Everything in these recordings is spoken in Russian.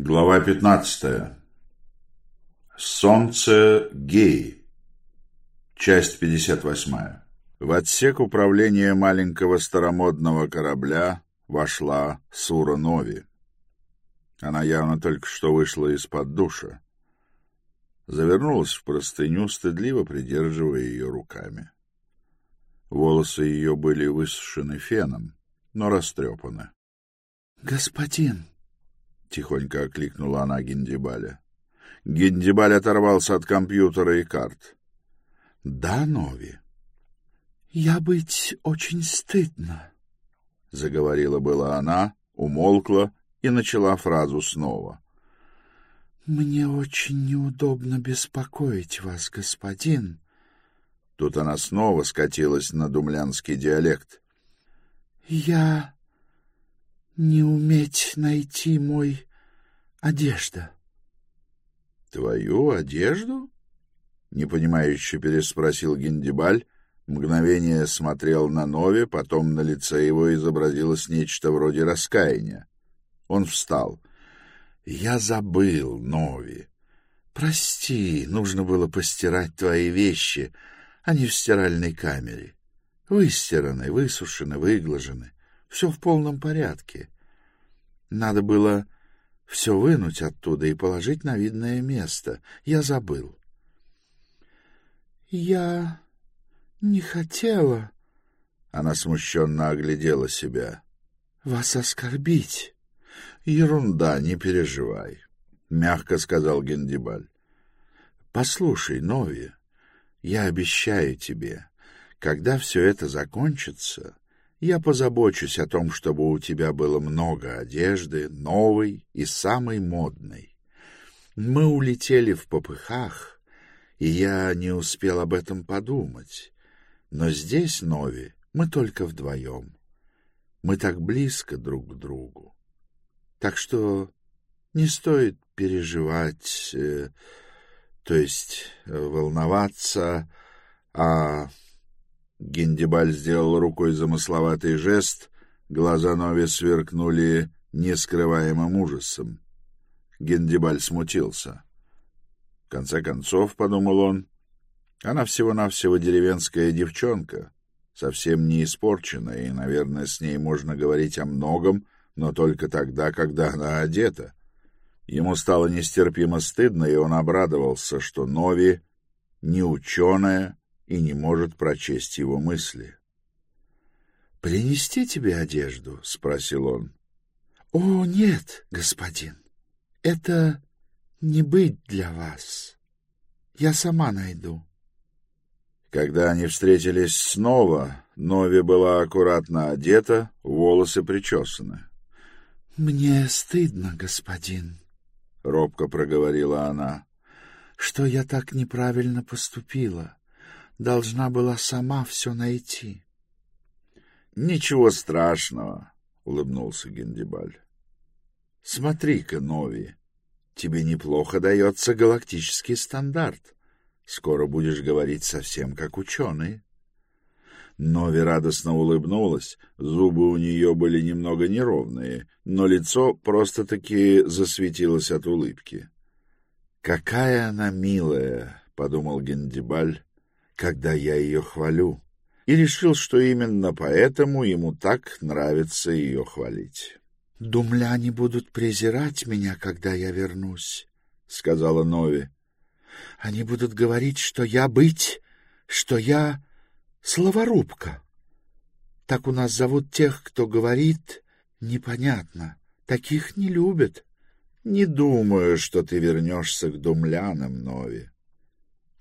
Глава 15. Солнце Геи. Часть 58. В отсек управления маленького старомодного корабля вошла Сура Нови. Она явно только что вышла из-под душа. Завернулась в простыню, стыдливо придерживая ее руками. Волосы ее были высушены феном, но растрепаны. — Господин! — тихонько окликнула она Гиндибаля. Гиндибаль оторвался от компьютера и карт. — Да, Нови? — Я быть очень стыдно, — заговорила была она, умолкла и начала фразу снова. — Мне очень неудобно беспокоить вас, господин. Тут она снова скатилась на думлянский диалект. — Я не уметь найти мой одежда. — Твою одежду? — непонимающе переспросил Гендибаль, мгновение смотрел на Нове, потом на лице его изобразилось нечто вроде раскаяния. Он встал. — Я забыл, Нови. Прости, нужно было постирать твои вещи, они в стиральной камере. Выстираны, высушены, выглажены. Все в полном порядке. Надо было все вынуть оттуда и положить на видное место. Я забыл. — Я не хотела... Она смущенно оглядела себя. — Вас оскорбить. — Ерунда, не переживай, — мягко сказал Гендибаль. — Послушай, Нови, я обещаю тебе, когда все это закончится, я позабочусь о том, чтобы у тебя было много одежды, новой и самой модной. Мы улетели в попыхах, и я не успел об этом подумать. Но здесь, Нови, мы только вдвоем. Мы так близко друг к другу. Так что не стоит переживать, э, то есть э, волноваться, а Гендибаль сделал рукой замысловатый жест, глаза Нови сверкнули нескрываемым ужасом. Гендибаль смутился. В конце концов, — подумал он, — она всего-навсего деревенская девчонка, совсем не испорченная, и, наверное, с ней можно говорить о многом, но только тогда, когда она одета. Ему стало нестерпимо стыдно, и он обрадовался, что Нови не ученая, и не может прочесть его мысли. — Принести тебе одежду? — спросил он. — О, нет, господин, это не быть для вас. Я сама найду. Когда они встретились снова, Нови была аккуратно одета, волосы причесаны. — Мне стыдно, господин, — робко проговорила она, — что я так неправильно поступила должна была сама все найти. — Ничего страшного, — улыбнулся Гендибаль. — Смотри-ка, Нови, тебе неплохо дается галактический стандарт. Скоро будешь говорить совсем как ученый. Нови радостно улыбнулась, зубы у нее были немного неровные, но лицо просто-таки засветилось от улыбки. «Какая она милая!» — подумал Гендибаль, когда я ее хвалю, и решил, что именно поэтому ему так нравится ее хвалить. — Думляне будут презирать меня, когда я вернусь, — сказала Нови. — Они будут говорить, что я быть, что я словорубка. Так у нас зовут тех, кто говорит непонятно. Таких не любят. Не думаю, что ты вернешься к думлянам, Нови.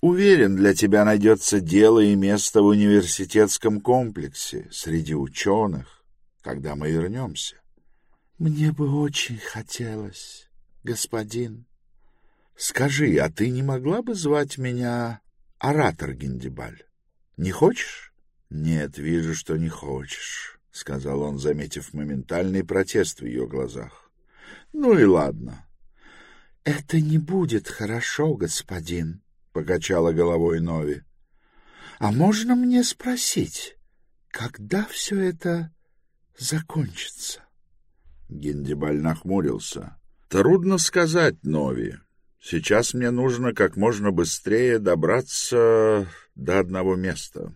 Уверен, для тебя найдется дело и место в университетском комплексе, среди ученых, когда мы вернемся. — Мне бы очень хотелось, господин. — Скажи, а ты не могла бы звать меня оратор Гиндибаль? Не хочешь? — Нет, вижу, что не хочешь, — сказал он, заметив моментальный протест в ее глазах. — Ну и ладно. — Это не будет хорошо, господин, покачала головой Нови. А можно мне спросить, когда все это закончится? Гендибаль нахмурился. Трудно сказать, Нови. Сейчас мне нужно как можно быстрее добраться до одного места.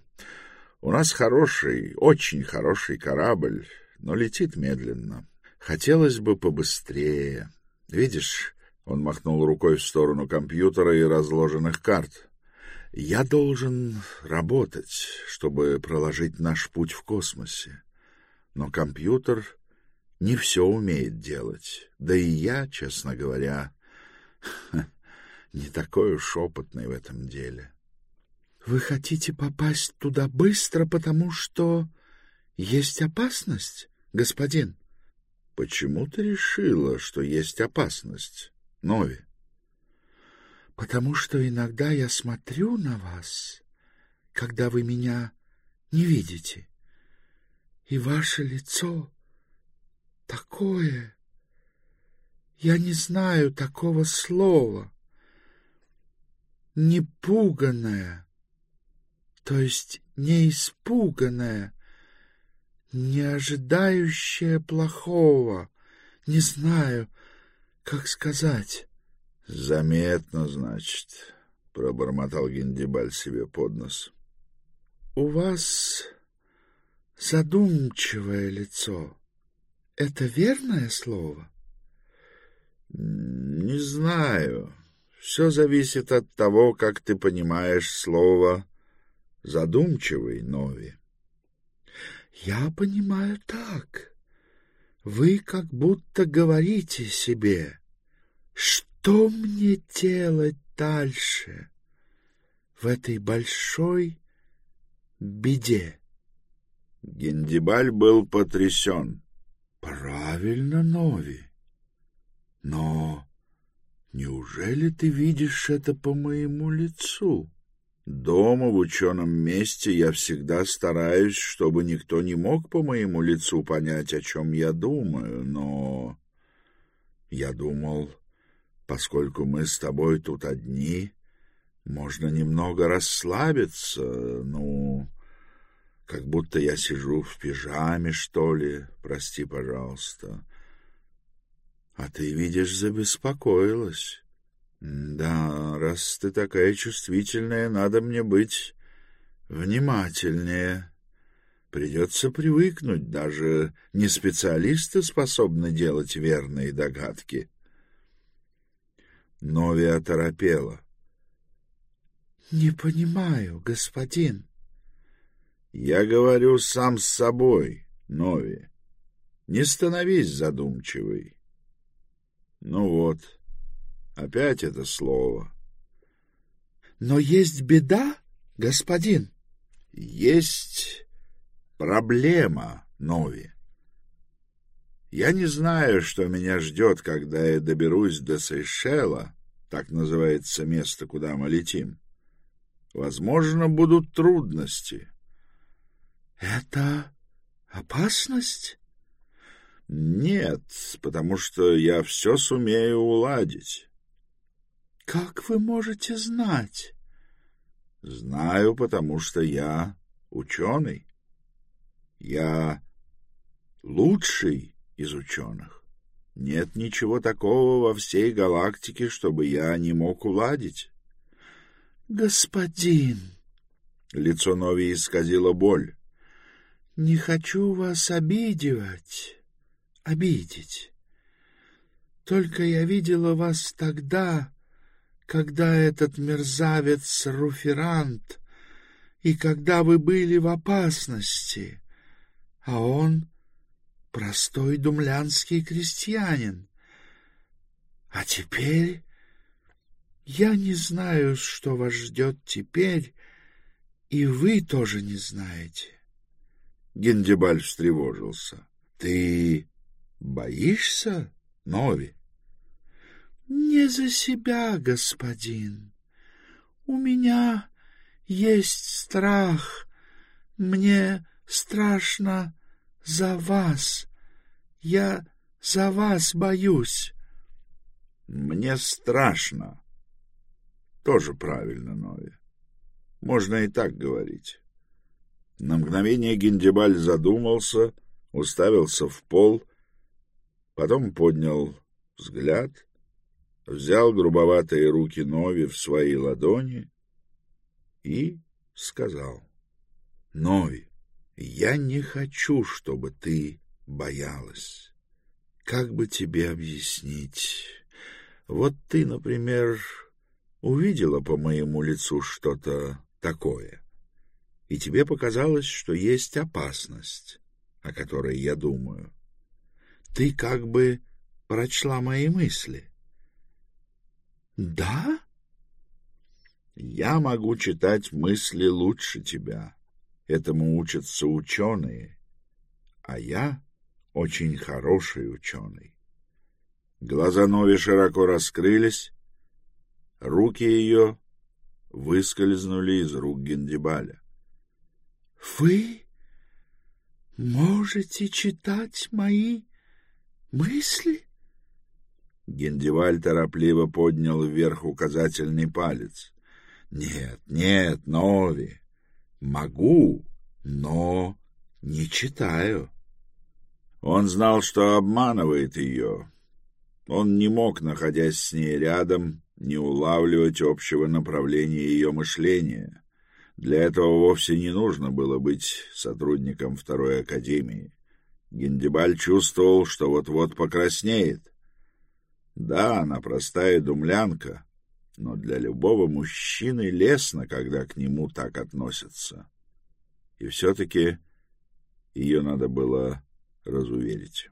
У нас хороший, очень хороший корабль, но летит медленно. Хотелось бы побыстрее. Видишь, он махнул рукой в сторону компьютера и разложенных карт. Я должен работать, чтобы проложить наш путь в космосе. Но компьютер не все умеет делать. Да и я, честно говоря, не такой уж опытный в этом деле. — Вы хотите попасть туда быстро, потому что есть опасность, господин? — Почему ты решила, что есть опасность, Нови? — Потому что иногда я смотрю на вас, когда вы меня не видите, и ваше лицо такое... Я не знаю такого слова. Непуганная, то есть не испуганная, не ожидающая плохого. Не знаю, как сказать. — Заметно, значит, — пробормотал Гендибаль себе под нос. — У вас задумчивое лицо. Это верное слово? — Не знаю. Все зависит от того, как ты понимаешь слово «задумчивый», Нови. — Я понимаю так. Вы как будто говорите себе, что мне делать дальше в этой большой беде. Гендибаль был потрясен. — Правильно, Нови. Но неужели ты видишь это по моему лицу? Дома в ученом месте я всегда стараюсь, чтобы никто не мог по моему лицу понять, о чем я думаю, но... Я думал, поскольку мы с тобой тут одни, можно немного расслабиться, ну, как будто я сижу в пижаме, что ли, прости, пожалуйста. А ты, видишь, забеспокоилась. Да, раз ты такая чувствительная, надо мне быть внимательнее. Придется привыкнуть, даже не специалисты способны делать верные догадки. Нови оторопела. — Не понимаю, господин. — Я говорю сам с собой, Нови. Не становись задумчивой. Ну вот, опять это слово. Но есть беда, господин. Есть проблема, Нови. Я не знаю, что меня ждет, когда я доберусь до Сейшела, так называется место, куда мы летим. Возможно, будут трудности. — Это опасность? Нет, потому что я все сумею уладить. — Как вы можете знать? — Знаю, потому что я ученый. Я лучший из ученых. Нет ничего такого во всей галактике, чтобы я не мог уладить. — Господин! Лицо Нови исказило боль. — Не хочу вас обидевать обидеть. Только я видела вас тогда, когда этот мерзавец Руферант, и когда вы были в опасности, а он — простой думлянский крестьянин. А теперь я не знаю, что вас ждет теперь, и вы тоже не знаете. Гендибаль встревожился. — Ты Боишься, Нови? Не за себя, господин. У меня есть страх. Мне страшно за вас. Я за вас боюсь. Мне страшно. Тоже правильно, Нови. Можно и так говорить. На мгновение Гендибаль задумался, уставился в пол — Потом поднял взгляд, взял грубоватые руки Нови в свои ладони и сказал, «Нови, я не хочу, чтобы ты боялась. Как бы тебе объяснить? Вот ты, например, увидела по моему лицу что-то такое, и тебе показалось, что есть опасность, о которой я думаю. Ты как бы прочла мои мысли. Да? Я могу читать мысли лучше тебя. Этому учатся ученые. А я очень хороший ученый. Глаза Нови широко раскрылись, руки ее выскользнули из рук Гендибаля. — Вы можете читать мои мысли? Гендиваль торопливо поднял вверх указательный палец. — Нет, нет, Нови, могу, но не читаю. Он знал, что обманывает ее. Он не мог, находясь с ней рядом, не улавливать общего направления ее мышления. Для этого вовсе не нужно было быть сотрудником второй академии. Гендибаль чувствовал, что вот-вот покраснеет. Да, она простая думлянка, но для любого мужчины лестно, когда к нему так относятся. И все-таки ее надо было разуверить.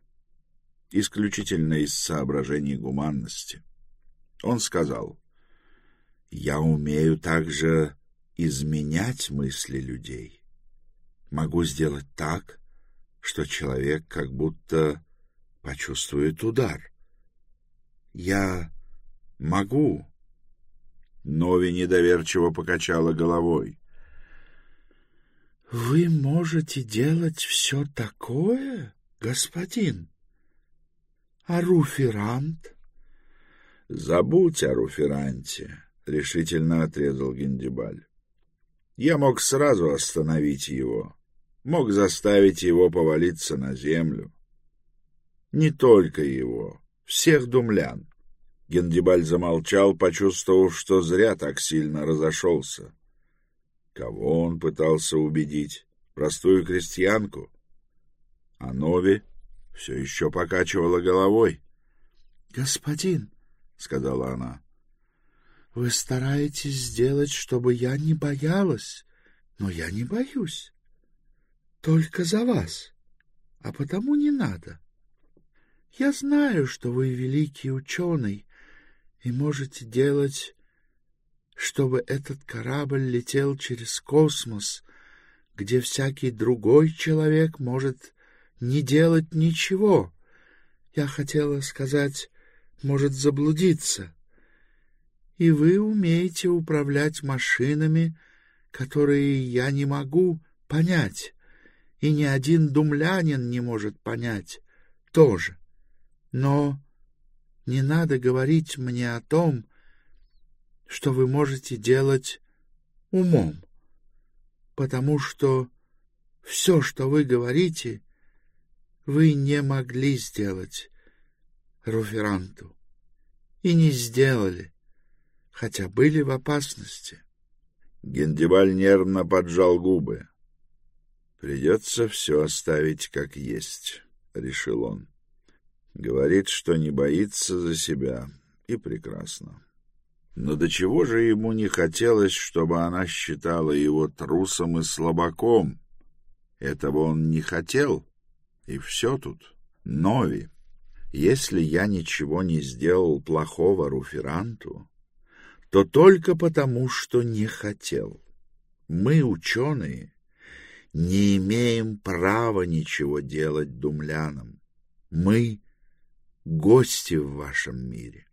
Исключительно из соображений гуманности. Он сказал, «Я умею также изменять мысли людей. Могу сделать так, что человек как будто почувствует удар. Я могу». Нови недоверчиво покачала головой. «Вы можете делать все такое, господин? А руферант?» «Забудь о руферанте», — решительно отрезал Гендибаль. «Я мог сразу остановить его, мог заставить его повалиться на землю. Не только его, всех думлян». Гендибаль замолчал, почувствовав, что зря так сильно разошелся. Кого он пытался убедить? Простую крестьянку? А Нови все еще покачивала головой. — Господин, — сказала она, — вы стараетесь сделать, чтобы я не боялась, но я не боюсь. Только за вас, а потому не надо. Я знаю, что вы великий ученый и можете делать чтобы этот корабль летел через космос, где всякий другой человек может не делать ничего. Я хотела сказать, может заблудиться. И вы умеете управлять машинами, которые я не могу понять, и ни один думлянин не может понять тоже. Но не надо говорить мне о том, что вы можете делать умом, потому что все, что вы говорите, вы не могли сделать Руферанту и не сделали, хотя были в опасности. Гендибаль нервно поджал губы. «Придется все оставить как есть», — решил он. Говорит, что не боится за себя, и прекрасно. Но до чего же ему не хотелось, чтобы она считала его трусом и слабаком? Этого он не хотел, и все тут. Нови, если я ничего не сделал плохого Руферанту, то только потому, что не хотел. Мы, ученые, не имеем права ничего делать думлянам. Мы — гости в вашем мире.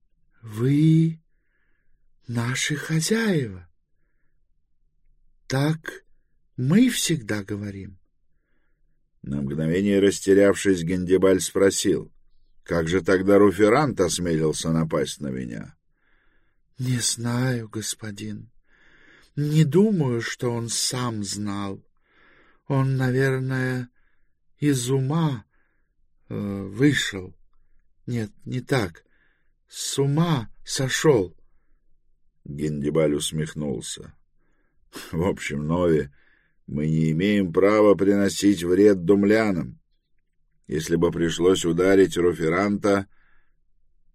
— Вы наши хозяева. Так мы всегда говорим. На мгновение растерявшись, Гендибаль спросил, «Как же тогда Руферант осмелился напасть на меня?» «Не знаю, господин. Не думаю, что он сам знал. Он, наверное, из ума э, вышел. Нет, не так. С ума сошел. Гендибаль усмехнулся. В общем, Нови, мы не имеем права приносить вред думлянам. Если бы пришлось ударить Руферанта,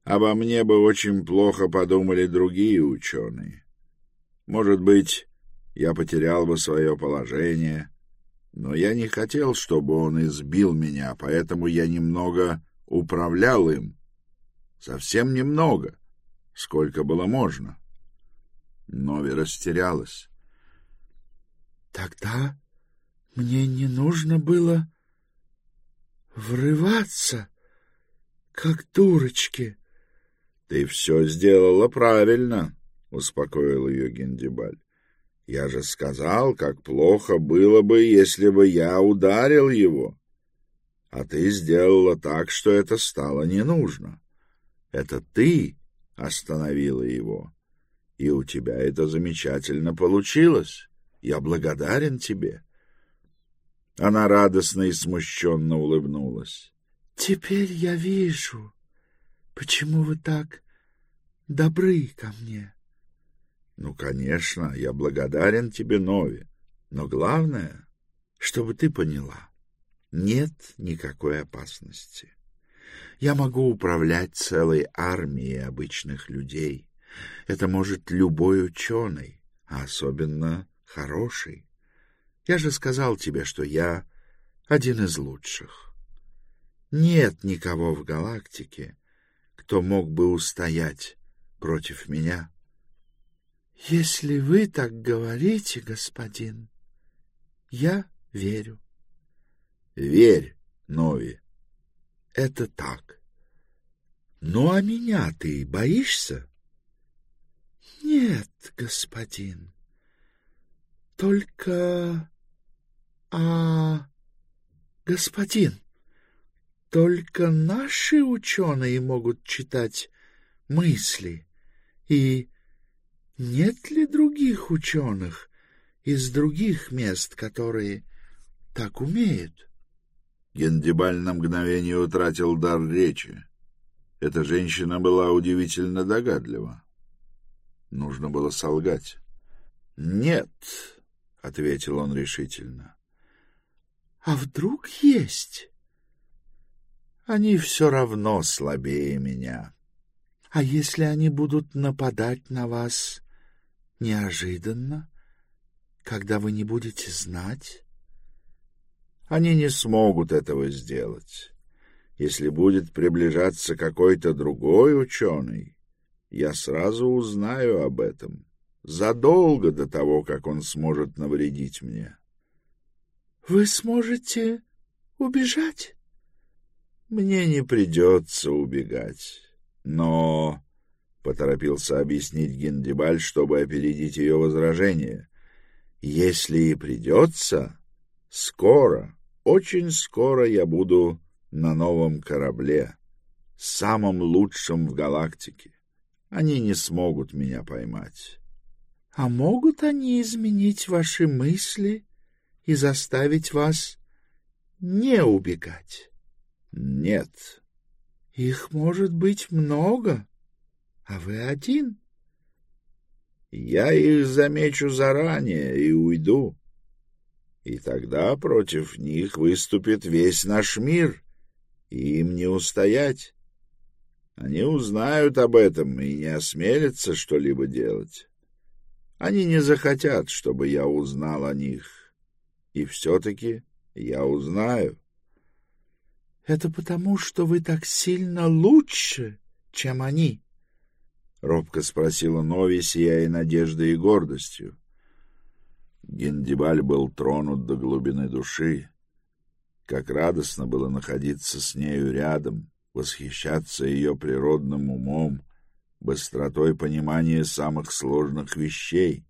обо мне бы очень плохо подумали другие ученые. Может быть, я потерял бы свое положение, но я не хотел, чтобы он избил меня, поэтому я немного управлял им. Совсем немного, сколько было можно. Нови растерялась. Тогда мне не нужно было врываться, как дурочки. — Ты все сделала правильно, — успокоил ее Гендибаль. — Я же сказал, как плохо было бы, если бы я ударил его. А ты сделала так, что это стало не нужно. Это ты остановила его, и у тебя это замечательно получилось. Я благодарен тебе. Она радостно и смущенно улыбнулась. — Теперь я вижу, почему вы так добры ко мне. — Ну, конечно, я благодарен тебе, Нови. Но главное, чтобы ты поняла, нет никакой опасности. Я могу управлять целой армией обычных людей. Это может любой ученый, а особенно хороший. Я же сказал тебе, что я один из лучших. Нет никого в галактике, кто мог бы устоять против меня. — Если вы так говорите, господин, я верю. — Верь, Нови. — Это так. — Ну, а меня ты боишься? — Нет, господин. Только... А... Господин, только наши ученые могут читать мысли. И нет ли других ученых из других мест, которые так умеют? Гендибаль на мгновение утратил дар речи. Эта женщина была удивительно догадлива. Нужно было солгать. — Нет, — ответил он решительно. — А вдруг есть? — Они все равно слабее меня. — А если они будут нападать на вас неожиданно, когда вы не будете знать? — Они не смогут этого сделать. Если будет приближаться какой-то другой ученый, я сразу узнаю об этом. — задолго до того, как он сможет навредить мне. — Вы сможете убежать? — Мне не придется убегать. Но, — поторопился объяснить Гендибаль, чтобы опередить ее возражение, — если и придется, скоро, очень скоро я буду на новом корабле, самом лучшем в галактике. Они не смогут меня поймать. А могут они изменить ваши мысли и заставить вас не убегать? Нет. Их может быть много, а вы один. Я их замечу заранее и уйду. И тогда против них выступит весь наш мир, и им не устоять. Они узнают об этом и не осмелятся что-либо делать. Они не захотят, чтобы я узнал о них. И все-таки я узнаю. — Это потому, что вы так сильно лучше, чем они? — робко спросила Нови, сияя надеждой и гордостью. Гендибаль был тронут до глубины души. Как радостно было находиться с нею рядом, восхищаться ее природным умом, быстротой понимания самых сложных вещей.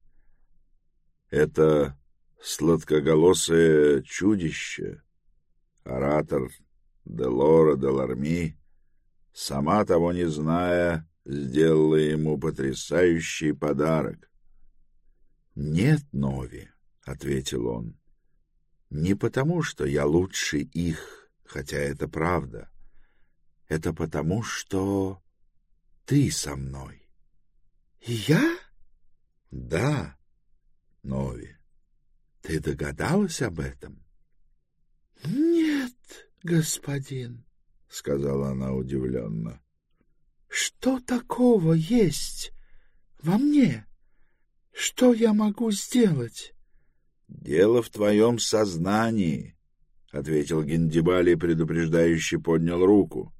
Это сладкоголосое чудище, оратор Делора Деларми, сама того не зная, сделала ему потрясающий подарок. — Нет, Нови, — ответил он, — не потому, что я лучше их, хотя это правда. Это потому, что ты со мной. Я? Да, Нови. Ты догадалась об этом? Нет, господин, сказала она удивленно. Что такого есть во мне? Что я могу сделать? Дело в твоем сознании, ответил Гендибали, предупреждающе поднял руку.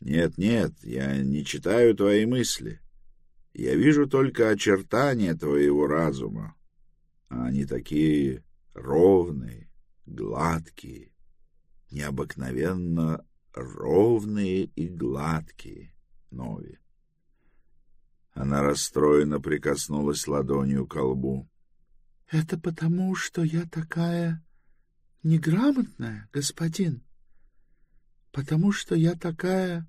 Нет, нет, я не читаю твои мысли. Я вижу только очертания твоего разума. А они такие ровные, гладкие, необыкновенно ровные и гладкие, Нови. Она расстроенно прикоснулась ладонью к лбу. — Это потому, что я такая неграмотная, господин? Потому что я такая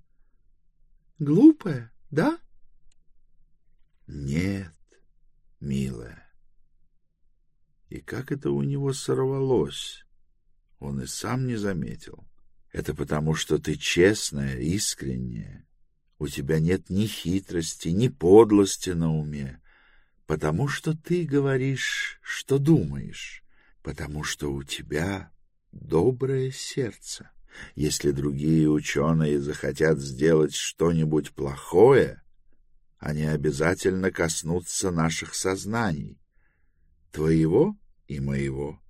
глупая, да? — Нет, милая. И как это у него сорвалось, он и сам не заметил. Это потому, что ты честная, искренняя. У тебя нет ни хитрости, ни подлости на уме. Потому что ты говоришь, что думаешь. Потому что у тебя доброе сердце. Если другие ученые захотят сделать что-нибудь плохое, они обязательно коснутся наших сознаний твоего и моего.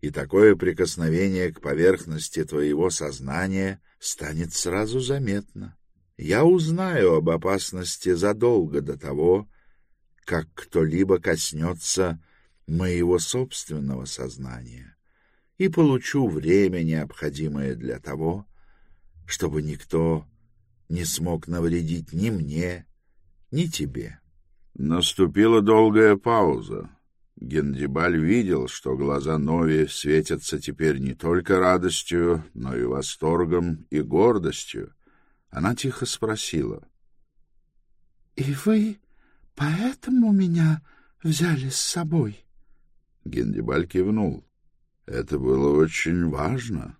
И такое прикосновение к поверхности твоего сознания станет сразу заметно. Я узнаю об опасности задолго до того, как кто-либо коснется моего собственного сознания, и получу время, необходимое для того, чтобы никто не смог навредить ни мне, ни тебе. Наступила долгая пауза. Гендибаль видел, что глаза Нови светятся теперь не только радостью, но и восторгом и гордостью. Она тихо спросила. — И вы поэтому меня взяли с собой? Гендибаль кивнул. Это было очень важно.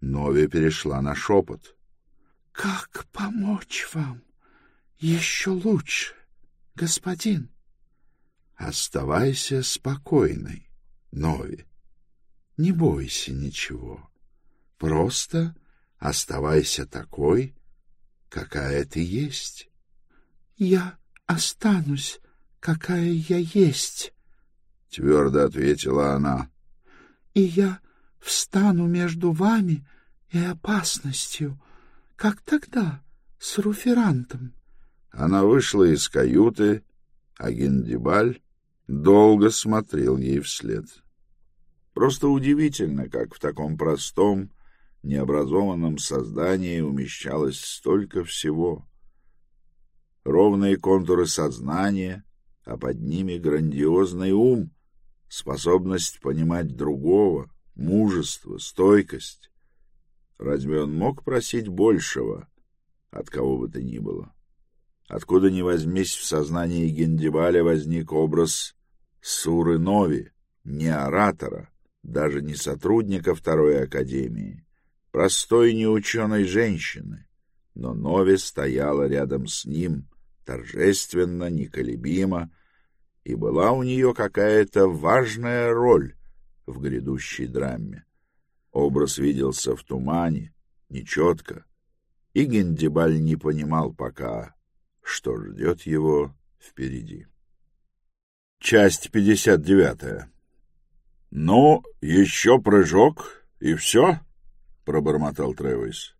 Нови перешла на шепот. — Как помочь вам еще лучше, господин? Оставайся спокойной, Нови. Не бойся ничего. Просто оставайся такой, какая ты есть. — Я останусь, какая я есть, — твердо ответила она. — И я встану между вами и опасностью, как тогда с Руферантом. Она вышла из каюты, а Гендибаль долго смотрел ей вслед. Просто удивительно, как в таком простом, необразованном создании умещалось столько всего. Ровные контуры сознания, а под ними грандиозный ум, способность понимать другого, мужество, стойкость. Разве он мог просить большего от кого бы то ни было? Откуда ни возьмись, в сознании Гендибаля возник образ Суры Нови, не оратора, даже не сотрудника Второй Академии, простой неученой женщины, но Нови стояла рядом с ним, торжественно, неколебимо, и была у нее какая-то важная роль в грядущей драме. Образ виделся в тумане, нечетко, и Гендибаль не понимал пока, что ждет его впереди. Часть 59. «Ну, еще прыжок, и все?» — пробормотал Тревис.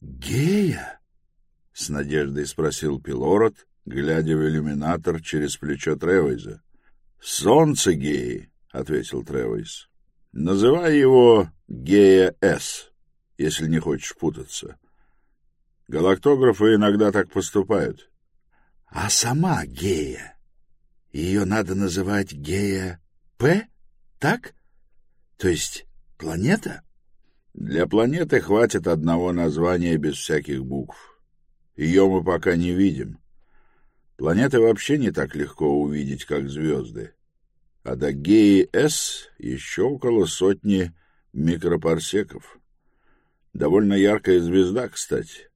«Гея?» — с надеждой спросил Пилород, глядя в иллюминатор через плечо Тревейза. «Солнце геи», — ответил Тревейз. «Называй его Гея-С, если не хочешь путаться. Галактографы иногда так поступают. А сама гея? Ее надо называть гея П, так? То есть планета? Для планеты хватит одного названия без всяких букв. Ее мы пока не видим. Планеты вообще не так легко увидеть, как звезды. А до геи С еще около сотни микропарсеков. Довольно яркая звезда, кстати.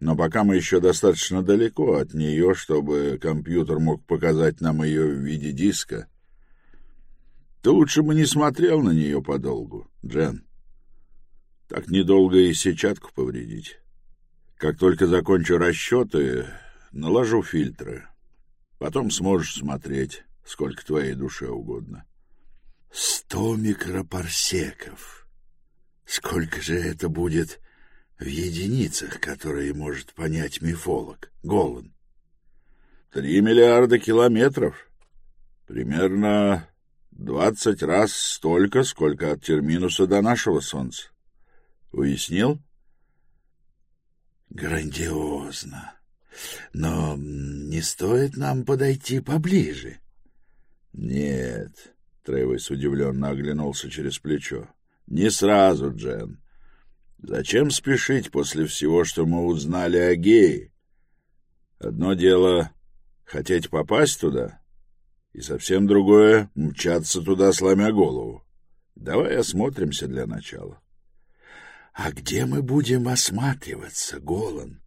Но пока мы еще достаточно далеко от нее, чтобы компьютер мог показать нам ее в виде диска. Ты лучше бы не смотрел на нее подолгу, Джен. Так недолго и сетчатку повредить. Как только закончу расчеты, наложу фильтры. Потом сможешь смотреть, сколько твоей душе угодно. Сто микропарсеков. Сколько же это будет в единицах, которые может понять мифолог, Голан? Три миллиарда километров. Примерно двадцать раз столько, сколько от терминуса до нашего Солнца. Уяснил? Грандиозно. Но не стоит нам подойти поближе. Нет, Трейвис удивленно оглянулся через плечо. Не сразу, Джен. Зачем спешить после всего, что мы узнали о гее? Одно дело — хотеть попасть туда, и совсем другое — мчаться туда, сломя голову. Давай осмотримся для начала. — А где мы будем осматриваться, Голан?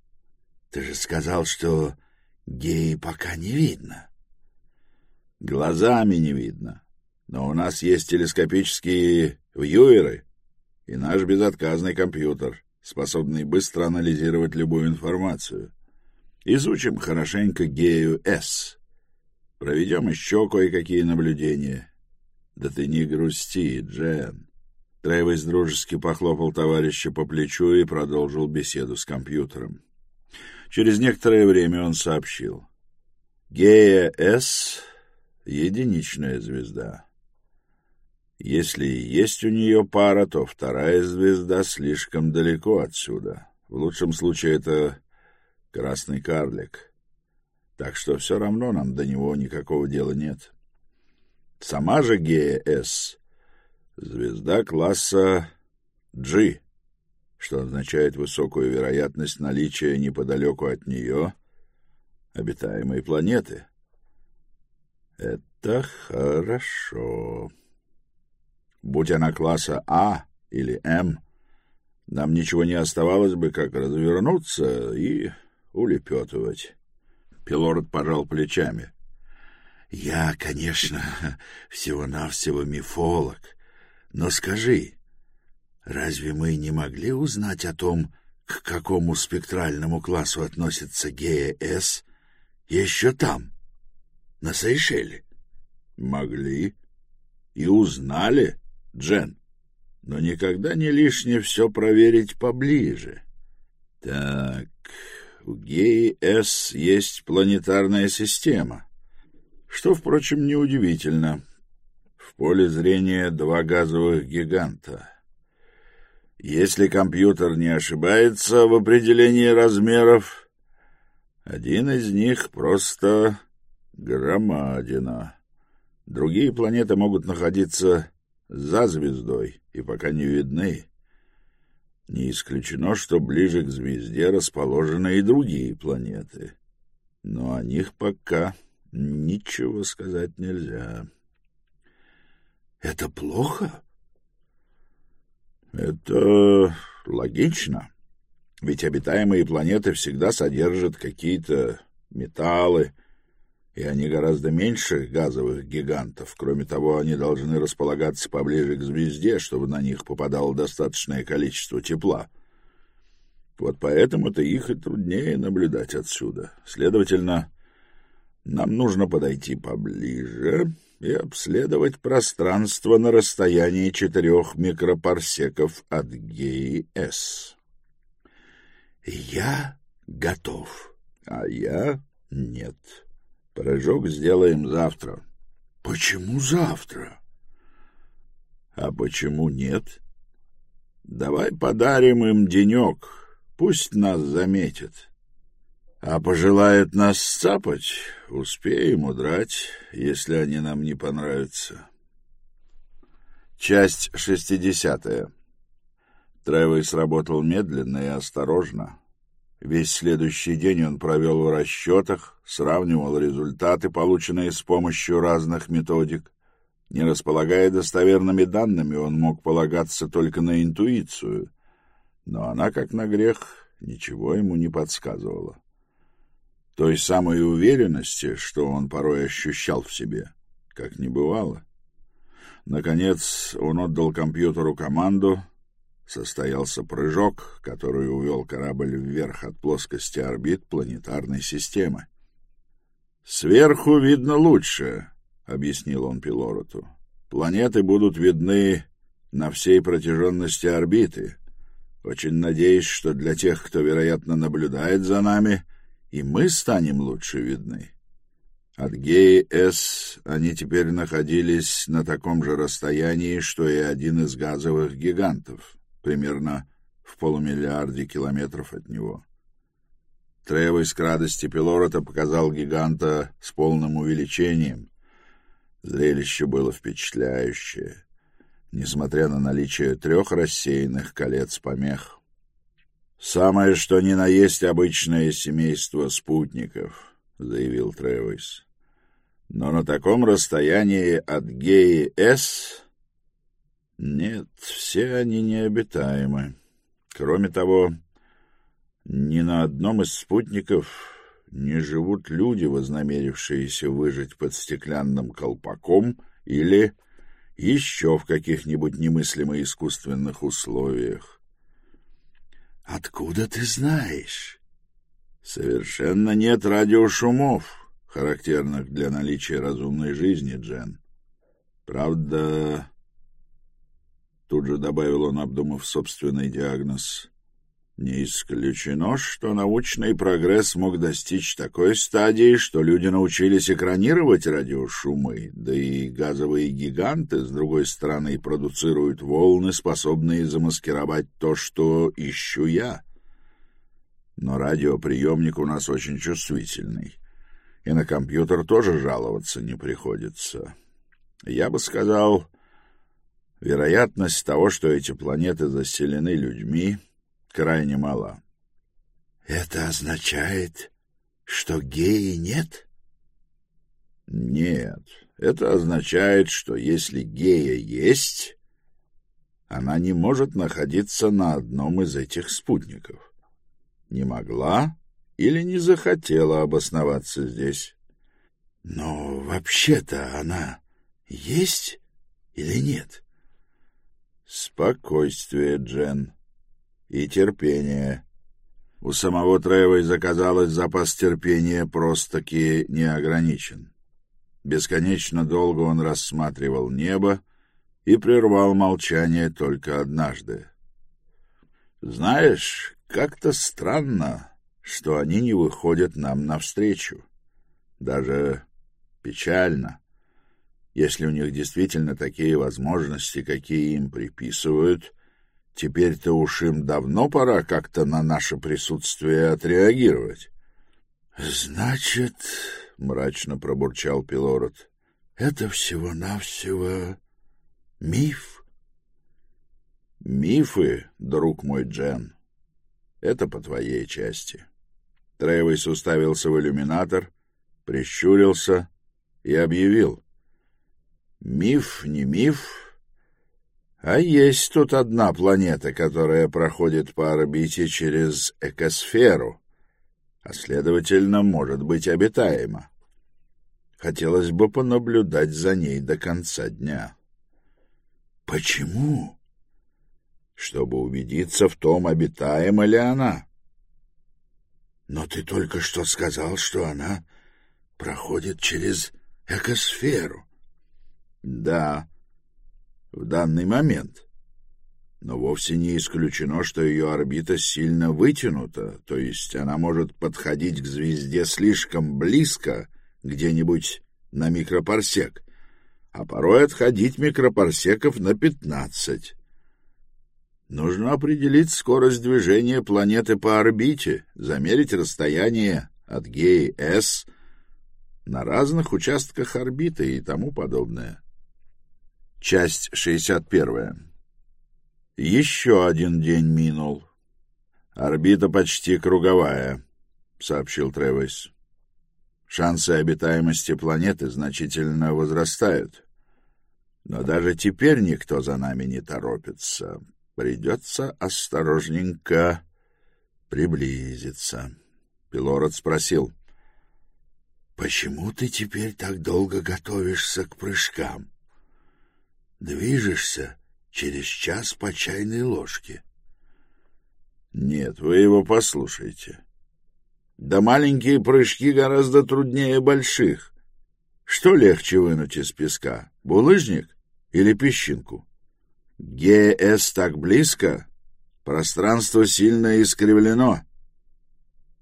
Ты же сказал, что геи пока не видно. — Глазами не видно. Но у нас есть телескопические вьюеры и наш безотказный компьютер, способный быстро анализировать любую информацию. Изучим хорошенько гею С. Проведем еще кое-какие наблюдения. Да ты не грусти, Джен. Трейвис дружески похлопал товарища по плечу и продолжил беседу с компьютером. Через некоторое время он сообщил. Гея С — единичная звезда. Если есть у нее пара, то вторая звезда слишком далеко отсюда. В лучшем случае это красный карлик. Так что все равно нам до него никакого дела нет. Сама же Гея С Звезда класса G, что означает высокую вероятность наличия неподалеку от нее обитаемой планеты. Это хорошо. Будь она класса А или М, нам ничего не оставалось бы, как развернуться и улепетывать. Пилород пожал плечами. — Я, конечно, всего-навсего мифолог, но скажи, разве мы не могли узнать о том, к какому спектральному классу относится ГЕС еще там, на Сейшеле? Могли. И узнали, Джен. Но никогда не лишне все проверить поближе. Так, у ГЕС есть планетарная система, что, впрочем, неудивительно. — поле зрения два газовых гиганта. Если компьютер не ошибается в определении размеров, один из них просто громадина. Другие планеты могут находиться за звездой и пока не видны. Не исключено, что ближе к звезде расположены и другие планеты. Но о них пока ничего сказать нельзя. Это плохо? Это логично. Ведь обитаемые планеты всегда содержат какие-то металлы, и они гораздо меньше газовых гигантов. Кроме того, они должны располагаться поближе к звезде, чтобы на них попадало достаточное количество тепла. Вот поэтому-то их и труднее наблюдать отсюда. Следовательно, нам нужно подойти поближе и обследовать пространство на расстоянии четырех микропарсеков от ГИС. Я готов. А я нет. Прыжок сделаем завтра. Почему завтра? А почему нет? Давай подарим им денек, пусть нас заметят. А пожелают нас сцапать, успеем удрать, если они нам не понравятся. Часть шестидесятая. Тревис работал медленно и осторожно. Весь следующий день он провел в расчетах, сравнивал результаты, полученные с помощью разных методик. Не располагая достоверными данными, он мог полагаться только на интуицию — Но она, как на грех, ничего ему не подсказывала. Той самой уверенности, что он порой ощущал в себе, как не бывало. Наконец он отдал компьютеру команду, состоялся прыжок, который увел корабль вверх от плоскости орбит планетарной системы. «Сверху видно лучше», — объяснил он Пилороту. «Планеты будут видны на всей протяженности орбиты. Очень надеюсь, что для тех, кто, вероятно, наблюдает за нами, и мы станем лучше видны». От Геи-С они теперь находились на таком же расстоянии, что и один из газовых гигантов, примерно в полумиллиарде километров от него. Тревой к радости Пилорота показал гиганта с полным увеличением. Зрелище было впечатляющее, несмотря на наличие трех рассеянных колец помех. «Самое что ни на есть обычное семейство спутников», — заявил Тревойс. Но на таком расстоянии от Геи С... Нет, все они необитаемы. Кроме того, ни на одном из спутников не живут люди, вознамерившиеся выжить под стеклянным колпаком или еще в каких-нибудь немыслимо искусственных условиях. «Откуда ты знаешь?» «Совершенно нет радиошумов» характерных для наличия разумной жизни, Джен. Правда, тут же добавил он, обдумав собственный диагноз, не исключено, что научный прогресс мог достичь такой стадии, что люди научились экранировать радиошумы, да и газовые гиганты, с другой стороны, продуцируют волны, способные замаскировать то, что ищу я. Но радиоприемник у нас очень чувствительный и на компьютер тоже жаловаться не приходится. Я бы сказал, вероятность того, что эти планеты заселены людьми, крайне мала. Это означает, что геи нет? Нет, это означает, что если гея есть, она не может находиться на одном из этих спутников. Не могла или не захотела обосноваться здесь. Но вообще-то она есть или нет? Спокойствие, Джен, и терпение. У самого Тревой заказалось запас терпения просто-таки не ограничен. Бесконечно долго он рассматривал небо и прервал молчание только однажды. «Знаешь, как-то странно, что они не выходят нам навстречу. Даже печально, если у них действительно такие возможности, какие им приписывают. Теперь-то уж им давно пора как-то на наше присутствие отреагировать. — Значит, — мрачно пробурчал Пилород, — это всего-навсего миф? — Мифы, друг мой Джен, это по твоей части. — Трейвейс уставился в иллюминатор, прищурился и объявил. «Миф не миф, а есть тут одна планета, которая проходит по орбите через экосферу, а, следовательно, может быть обитаема. Хотелось бы понаблюдать за ней до конца дня». «Почему?» «Чтобы убедиться в том, обитаема ли она». Но ты только что сказал, что она проходит через экосферу. Да, в данный момент. Но вовсе не исключено, что ее орбита сильно вытянута, то есть она может подходить к звезде слишком близко, где-нибудь на микропарсек, а порой отходить микропарсеков на пятнадцать. Нужно определить скорость движения планеты по орбите, замерить расстояние от Геи С на разных участках орбиты и тому подобное. Часть 61. Еще один день минул. Орбита почти круговая, сообщил Тревис. Шансы обитаемости планеты значительно возрастают. Но даже теперь никто за нами не торопится. Придется осторожненько приблизиться. Пилород спросил. — Почему ты теперь так долго готовишься к прыжкам? Движешься через час по чайной ложке. — Нет, вы его послушайте. Да маленькие прыжки гораздо труднее больших. Что легче вынуть из песка, булыжник или песчинку? ГС так близко, пространство сильно искривлено.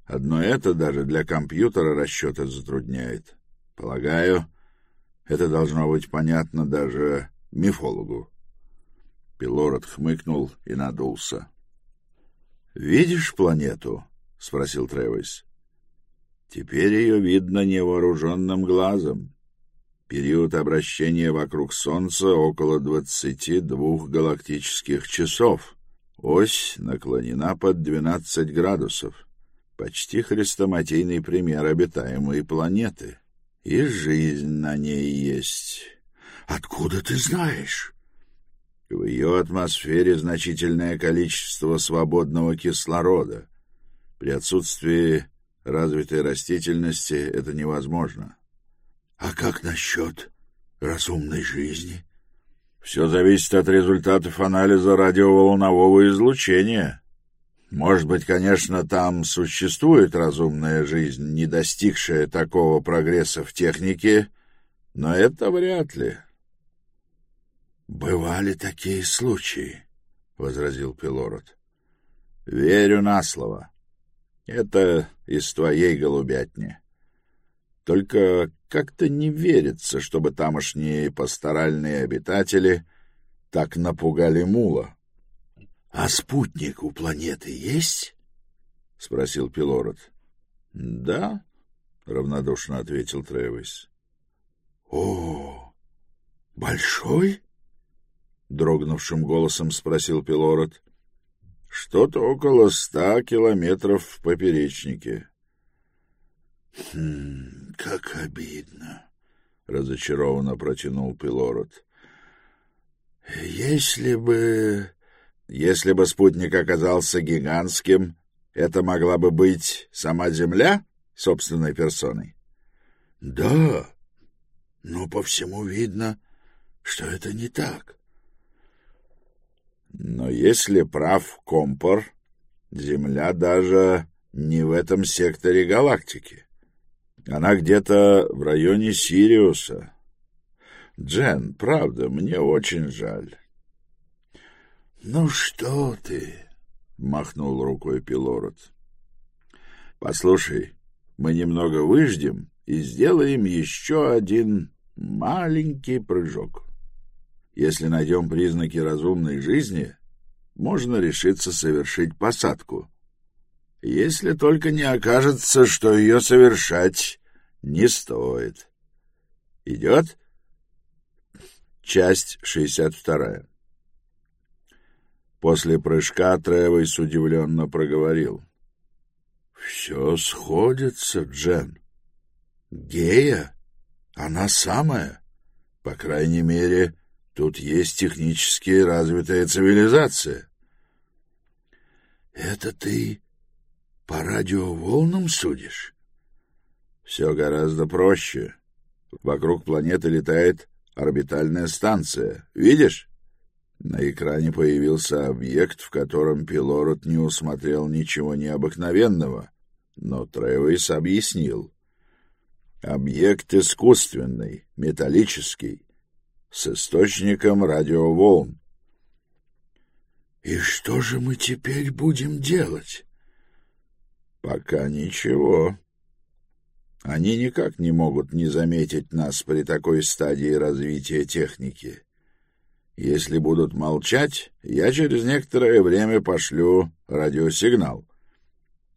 Одно это даже для компьютера расчеты затрудняет. Полагаю, это должно быть понятно даже мифологу. Пилород хмыкнул и надулся. «Видишь планету?» — спросил Тревис. «Теперь ее видно невооруженным глазом. Период обращения вокруг Солнца около двадцати двух галактических часов. Ось наклонена под двенадцать градусов. Почти хрестоматийный пример обитаемой планеты. И жизнь на ней есть. Откуда ты знаешь? В ее атмосфере значительное количество свободного кислорода. При отсутствии развитой растительности это невозможно. А как насчет разумной жизни? Все зависит от результатов анализа радиоволнового излучения. Может быть, конечно, там существует разумная жизнь, не достигшая такого прогресса в технике, но это вряд ли. «Бывали такие случаи», — возразил Пилород. «Верю на слово. Это из твоей голубятни. Только как-то не верится, чтобы тамошние пасторальные обитатели так напугали мула». «А спутник у планеты есть?» — спросил Пилород. «Да», — равнодушно ответил Тревис. «О, большой?» Дрогнувшим голосом спросил Пилород. Что-то около ста километров в поперечнике. Хм, как обидно, разочарованно протянул Пилород. Если бы если бы спутник оказался гигантским, это могла бы быть сама Земля собственной персоной. Да, но по всему видно, что это не так. Но если прав Компор, Земля даже не в этом секторе галактики. Она где-то в районе Сириуса. Джен, правда, мне очень жаль. — Ну что ты? — махнул рукой Пилород. — Послушай, мы немного выждем и сделаем еще один маленький прыжок. Если найдем признаки разумной жизни, можно решиться совершить посадку. Если только не окажется, что ее совершать не стоит. Идет? Часть 62. После прыжка Тревойс удивленно проговорил. — Все сходится, Джен. Гея? Она самая. По крайней мере, Тут есть технически развитая цивилизация. Это ты по радиоволнам судишь? Все гораздо проще. Вокруг планеты летает орбитальная станция. Видишь? На экране появился объект, в котором Пилород не усмотрел ничего необыкновенного, но Тревис объяснил. Объект искусственный, металлический, с источником радиоволн. «И что же мы теперь будем делать?» «Пока ничего. Они никак не могут не заметить нас при такой стадии развития техники. Если будут молчать, я через некоторое время пошлю радиосигнал.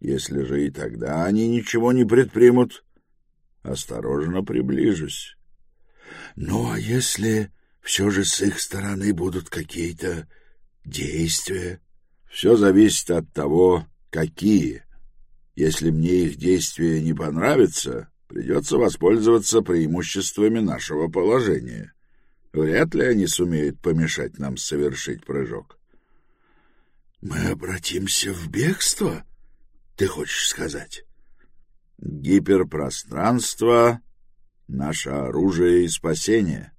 Если же и тогда они ничего не предпримут, осторожно приближусь». Ну, а если все же с их стороны будут какие-то действия? Все зависит от того, какие. Если мне их действия не понравятся, придется воспользоваться преимуществами нашего положения. Вряд ли они сумеют помешать нам совершить прыжок. Мы обратимся в бегство, ты хочешь сказать? Гиперпространство — наше оружие и спасение.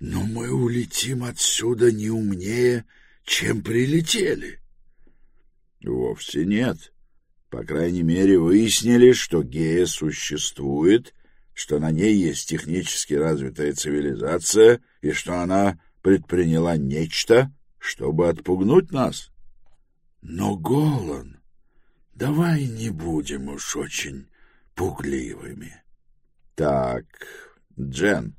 Но мы улетим отсюда не умнее, чем прилетели. Вовсе нет. По крайней мере, выяснили, что гея существует, что на ней есть технически развитая цивилизация и что она предприняла нечто, чтобы отпугнуть нас. Но, Голан, давай не будем уж очень пугливыми. Так, Джен,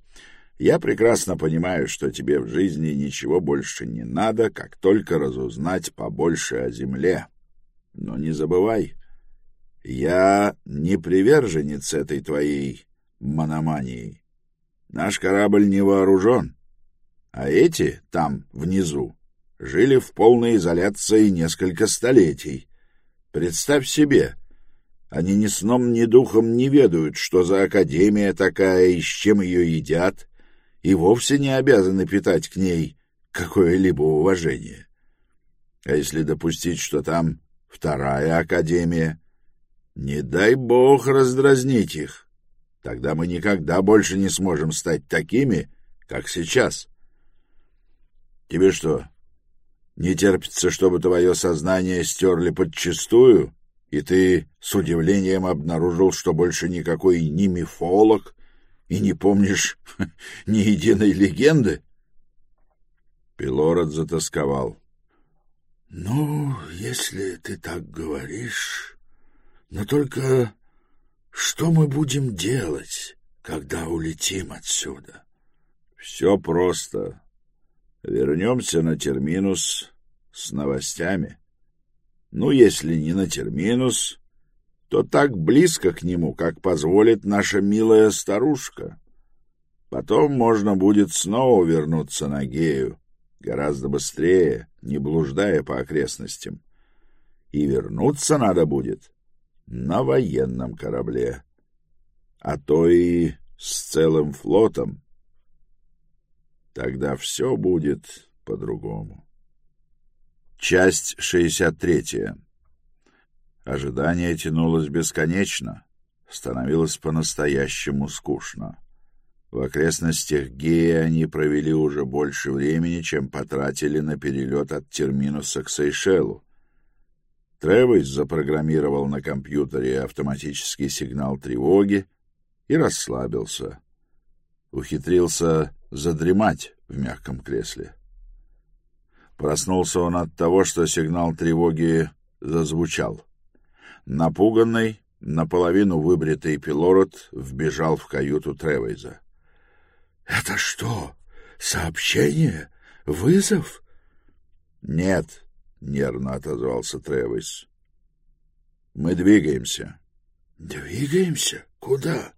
я прекрасно понимаю, что тебе в жизни ничего больше не надо, как только разузнать побольше о земле. Но не забывай, я не приверженец этой твоей мономании. Наш корабль не вооружен, а эти там, внизу, жили в полной изоляции несколько столетий. Представь себе, они ни сном, ни духом не ведают, что за академия такая и с чем ее едят, и вовсе не обязаны питать к ней какое-либо уважение. А если допустить, что там вторая академия, не дай бог раздразнить их, тогда мы никогда больше не сможем стать такими, как сейчас. Тебе что, не терпится, чтобы твое сознание стерли подчистую, и ты с удивлением обнаружил, что больше никакой не мифолог и не помнишь ни единой легенды? Пилород затасковал. — Ну, если ты так говоришь, но только что мы будем делать, когда улетим отсюда? — Все просто. Вернемся на терминус с новостями. Ну, если не на терминус, то так близко к нему, как позволит наша милая старушка. Потом можно будет снова вернуться на Гею, гораздо быстрее, не блуждая по окрестностям. И вернуться надо будет на военном корабле, а то и с целым флотом. Тогда все будет по-другому. Часть 63. Ожидание тянулось бесконечно, становилось по-настоящему скучно. В окрестностях Геи они провели уже больше времени, чем потратили на перелет от Терминуса к Сейшелу. Тревис запрограммировал на компьютере автоматический сигнал тревоги и расслабился. Ухитрился задремать в мягком кресле. Проснулся он от того, что сигнал тревоги зазвучал. Напуганный, наполовину выбритый пилород вбежал в каюту Тревейза. — Это что, сообщение? Вызов? — Нет, — нервно отозвался Тревейз. — Мы двигаемся. — Двигаемся? Куда?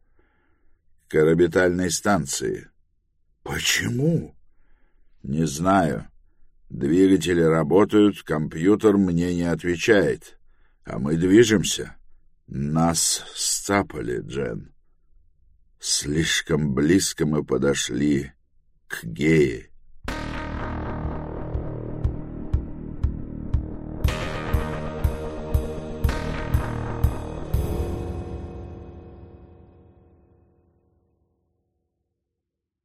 — К орбитальной станции. — Почему? Не знаю. Двигатели работают, компьютер мне не отвечает. А мы движемся. Нас сцапали, Джен. Слишком близко мы подошли к гее.